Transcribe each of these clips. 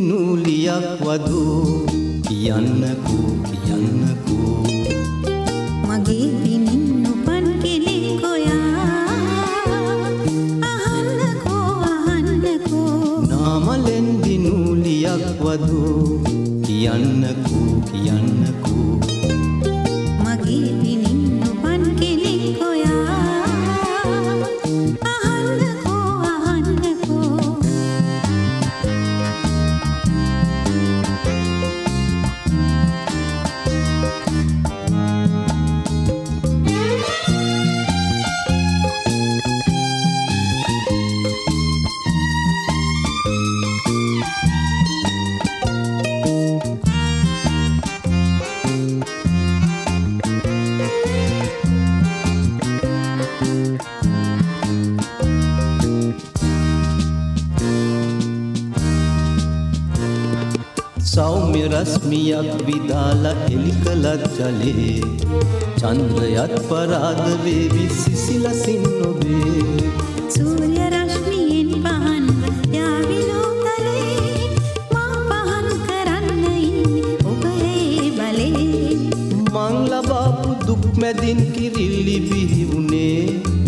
නූලියක් වදූ. කියන්නකෝ කියන්නකෝ මගේ පිනින් උපන් කෙනෙක් ඔයා අහන්නකෝ අහන්නකෝ. නාමලෙන්දි නූලියක් වදූ. කියන්නකෝ කියන්නකෝ සෞම්‍ය රශ්මියක් විදාලා එලි කළත් ජලේ චන්ද්‍රයත් පරාද වේවි සිසිලසින් ඔබේ. සූර්ය රශ්මියෙන් පහන්ව යාවිලෝ තලේ මා පහන් කරන්න ඉන්නේ ඔබේ බලේ. මං ලබාපු දුක් මැදින් කිරිල්ලි බිහි වුණේ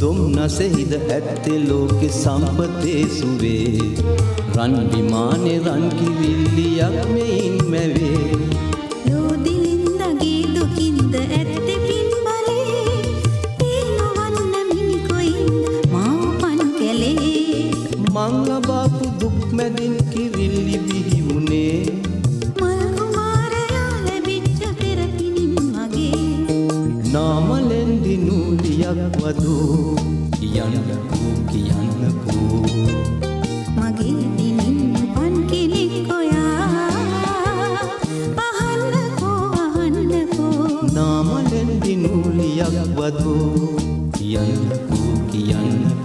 දුම්නසෙහිද ඇත්තේ ලෝකෙ සම්පතේ සුවේ. රන් විමානේ රන් කිවිල්ලියක් මෙයින් මැවේ. ලෝදිලින්දගේ දුකින්ද ඇත්තේ පින් බලේ ඒ නොවන්න මිනිකොයින්ද මා උපන් කැලේ මං ලබාපු දුක් මැදින් කිරිල්ලි නූලියක් වදූ කියන්නකෝ කියන්නකෝ මගේ පිනින් උපන් කෙනෙක් ඔයා අහන්නකෝ අහන්නකෝ නාමලෙන්දි නූලියක් වදූ කියන්නකෝ කියන්නකෝ